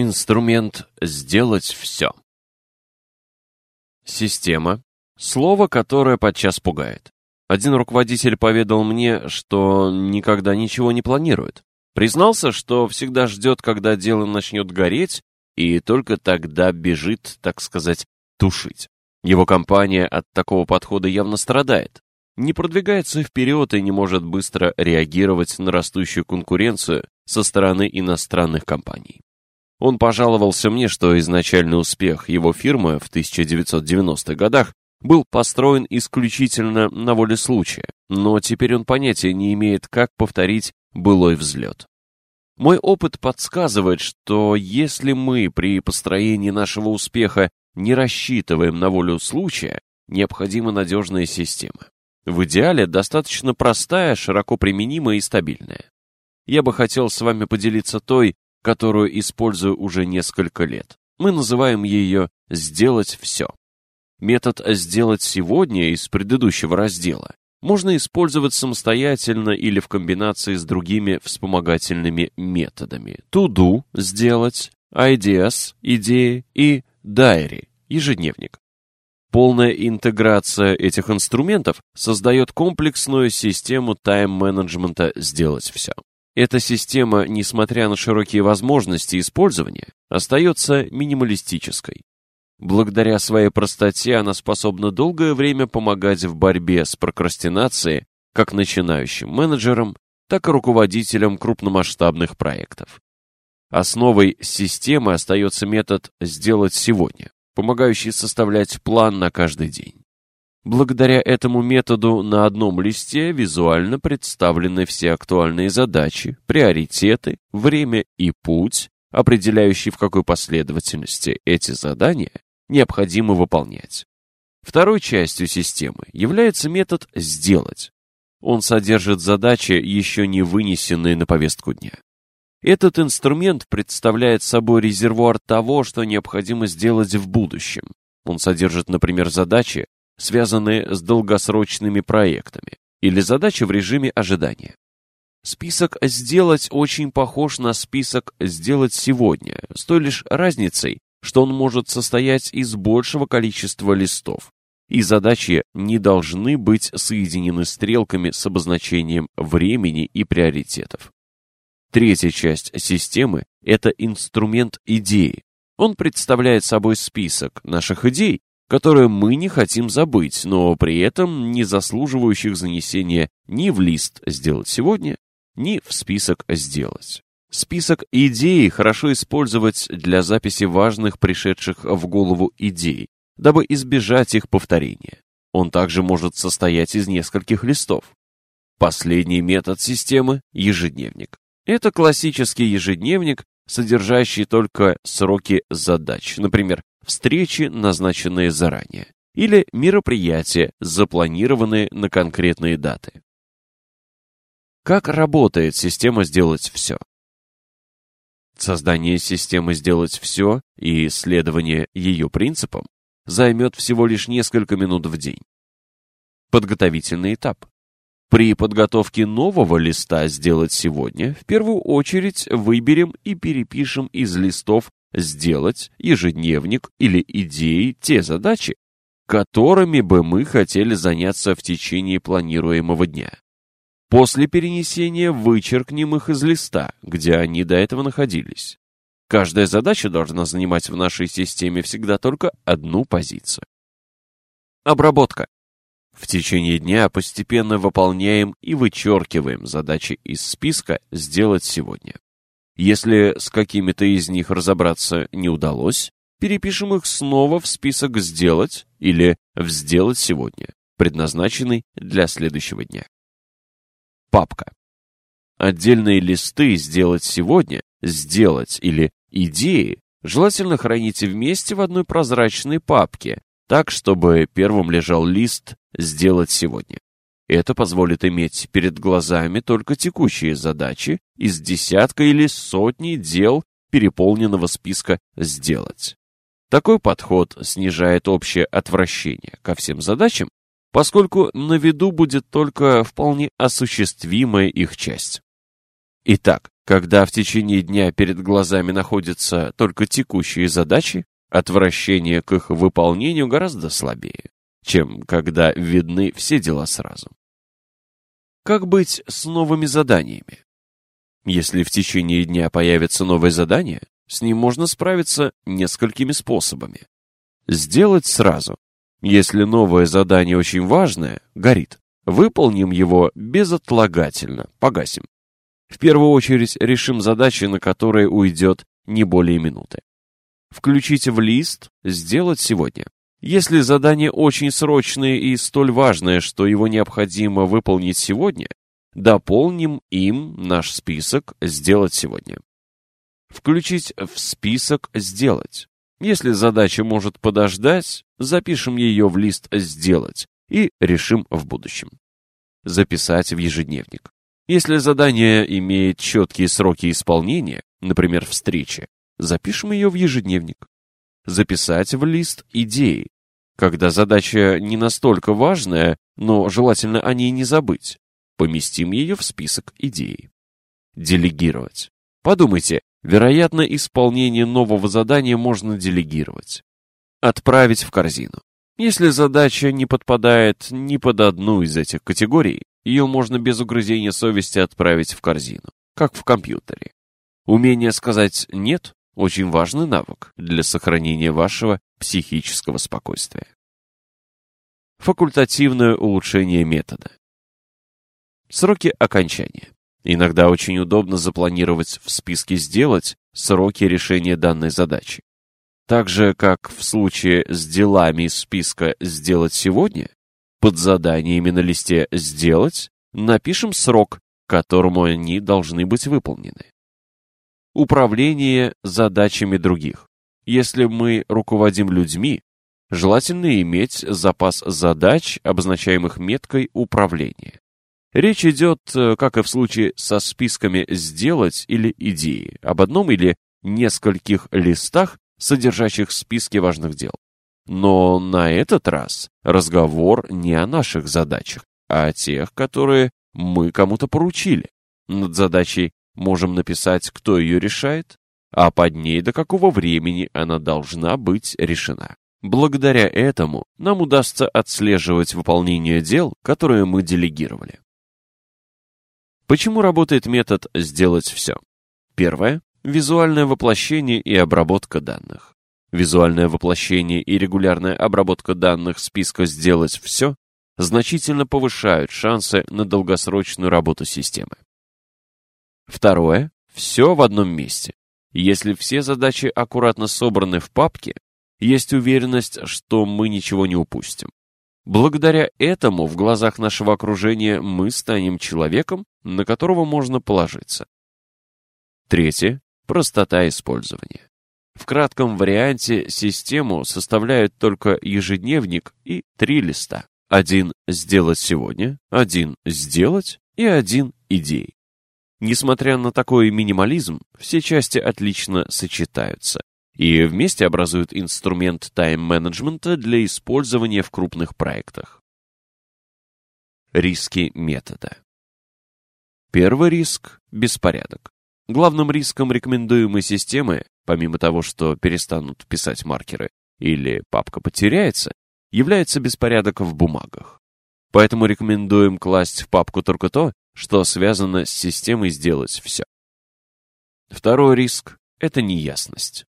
Инструмент «сделать все». Система – слово, которое подчас пугает. Один руководитель поведал мне, что никогда ничего не планирует. Признался, что всегда ждет, когда дело начнет гореть, и только тогда бежит, так сказать, тушить. Его компания от такого подхода явно страдает. Не продвигается вперед и не может быстро реагировать на растущую конкуренцию со стороны иностранных компаний. Он пожаловался мне, что изначальный успех его фирмы в 1990-х годах был построен исключительно на воле случая, но теперь он понятия не имеет, как повторить былой взлет. Мой опыт подсказывает, что если мы при построении нашего успеха не рассчитываем на волю случая, необходима надежная система. В идеале достаточно простая, широко применимая и стабильная. Я бы хотел с вами поделиться той, которую использую уже несколько лет. Мы называем ее «сделать все». Метод «сделать сегодня» из предыдущего раздела можно использовать самостоятельно или в комбинации с другими вспомогательными методами. To do – сделать, ideas – идеи и diary – ежедневник. Полная интеграция этих инструментов создает комплексную систему тайм-менеджмента «сделать все». Эта система, несмотря на широкие возможности использования, остается минималистической. Благодаря своей простоте она способна долгое время помогать в борьбе с прокрастинацией как начинающим менеджерам, так и руководителям крупномасштабных проектов. Основой системы остается метод «сделать сегодня», помогающий составлять план на каждый день. Благодаря этому методу на одном листе визуально представлены все актуальные задачи, приоритеты, время и путь, определяющий в какой последовательности эти задания необходимо выполнять. Второй частью системы является метод «сделать». Он содержит задачи, еще не вынесенные на повестку дня. Этот инструмент представляет собой резервуар того, что необходимо сделать в будущем. Он содержит, например, задачи, связанные с долгосрочными проектами, или задачи в режиме ожидания. Список «сделать» очень похож на список «сделать сегодня», с той лишь разницей, что он может состоять из большего количества листов, и задачи не должны быть соединены стрелками с обозначением времени и приоритетов. Третья часть системы – это инструмент идеи. Он представляет собой список наших идей, которые мы не хотим забыть, но при этом не заслуживающих занесения ни в лист «Сделать сегодня», ни в список «Сделать». Список идей хорошо использовать для записи важных пришедших в голову идей, дабы избежать их повторения. Он также может состоять из нескольких листов. Последний метод системы – ежедневник. Это классический ежедневник, содержащий только сроки задач, например, встречи, назначенные заранее, или мероприятия, запланированные на конкретные даты. Как работает система «Сделать все»? Создание системы «Сделать все» и исследование ее принципам займет всего лишь несколько минут в день. Подготовительный этап. При подготовке нового листа «Сделать сегодня» в первую очередь выберем и перепишем из листов сделать ежедневник или идеи те задачи, которыми бы мы хотели заняться в течение планируемого дня. После перенесения вычеркнем их из листа, где они до этого находились. Каждая задача должна занимать в нашей системе всегда только одну позицию. Обработка. В течение дня постепенно выполняем и вычеркиваем задачи из списка «Сделать сегодня». Если с какими-то из них разобраться не удалось, перепишем их снова в список «Сделать» или в «Сделать сегодня», предназначенный для следующего дня. Папка. Отдельные листы «Сделать сегодня», «Сделать» или «Идеи» желательно храните вместе в одной прозрачной папке, так, чтобы первым лежал лист «Сделать сегодня». Это позволит иметь перед глазами только текущие задачи из десятка или сотни дел переполненного списка «сделать». Такой подход снижает общее отвращение ко всем задачам, поскольку на виду будет только вполне осуществимая их часть. Итак, Когда в течение дня перед глазами находятся только текущие задачи, отвращение к их выполнению гораздо слабее, чем когда видны все дела сразу. Как быть с новыми заданиями? Если в течение дня появится новое задание, с ним можно справиться несколькими способами. Сделать сразу. Если новое задание очень важное, горит, выполним его безотлагательно, погасим. В первую очередь решим задачи, на которые уйдет не более минуты. Включить в лист «Сделать сегодня». Если задание очень срочное и столь важное, что его необходимо выполнить сегодня, дополним им наш список «Сделать сегодня». Включить в список «Сделать». Если задача может подождать, запишем ее в лист «Сделать» и решим в будущем. Записать в ежедневник. Если задание имеет четкие сроки исполнения, например, встречи, запишем ее в ежедневник записать в лист идеи. Когда задача не настолько важная, но желательно о ней не забыть, поместим ее в список идей. Делегировать. Подумайте, вероятно, исполнение нового задания можно делегировать. Отправить в корзину. Если задача не подпадает ни под одну из этих категорий, ее можно без угрызения совести отправить в корзину, как в компьютере. Умение сказать «нет» Очень важный навык для сохранения вашего психического спокойствия. Факультативное улучшение метода. Сроки окончания. Иногда очень удобно запланировать в списке «Сделать» сроки решения данной задачи. Так же, как в случае с делами из списка «Сделать сегодня», под заданиями на листе «Сделать» напишем срок, к которому они должны быть выполнены. Управление задачами других. Если мы руководим людьми, желательно иметь запас задач, обозначаемых меткой управления. Речь идет, э, как и в случае со списками «сделать» или «идеи», об одном или нескольких листах, содержащих списки важных дел. Но на этот раз разговор не о наших задачах, а о тех, которые мы кому-то поручили. Над задачей Можем написать, кто ее решает, а под ней до какого времени она должна быть решена. Благодаря этому нам удастся отслеживать выполнение дел, которые мы делегировали. Почему работает метод «сделать все»? Первое – визуальное воплощение и обработка данных. Визуальное воплощение и регулярная обработка данных списка «сделать все» значительно повышают шансы на долгосрочную работу системы. Второе. Все в одном месте. Если все задачи аккуратно собраны в папке, есть уверенность, что мы ничего не упустим. Благодаря этому в глазах нашего окружения мы станем человеком, на которого можно положиться. Третье. Простота использования. В кратком варианте систему составляют только ежедневник и три листа. Один «Сделать сегодня», один «Сделать» и один «Идей». Несмотря на такой минимализм, все части отлично сочетаются и вместе образуют инструмент тайм-менеджмента для использования в крупных проектах. Риски метода. Первый риск – беспорядок. Главным риском рекомендуемой системы, помимо того, что перестанут писать маркеры или папка потеряется, является беспорядок в бумагах. Поэтому рекомендуем класть в папку только то, что связано с системой сделать все. Второй риск – это неясность.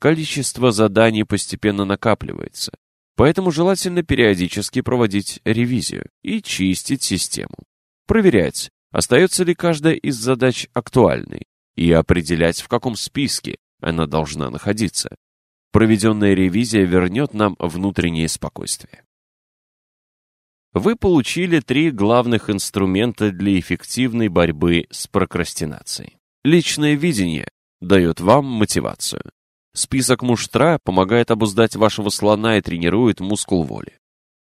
Количество заданий постепенно накапливается, поэтому желательно периодически проводить ревизию и чистить систему. Проверять, остается ли каждая из задач актуальной, и определять, в каком списке она должна находиться. Проведенная ревизия вернет нам внутреннее спокойствие. Вы получили три главных инструмента для эффективной борьбы с прокрастинацией. Личное видение дает вам мотивацию. Список муштра помогает обуздать вашего слона и тренирует мускул воли.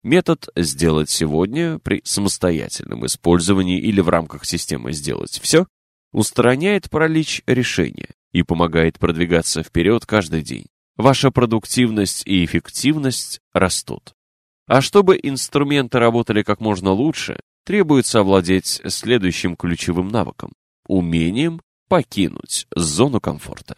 Метод «сделать сегодня» при самостоятельном использовании или в рамках системы «сделать все» устраняет паралич решения и помогает продвигаться вперед каждый день. Ваша продуктивность и эффективность растут. А чтобы инструменты работали как можно лучше, требуется овладеть следующим ключевым навыком – умением покинуть зону комфорта.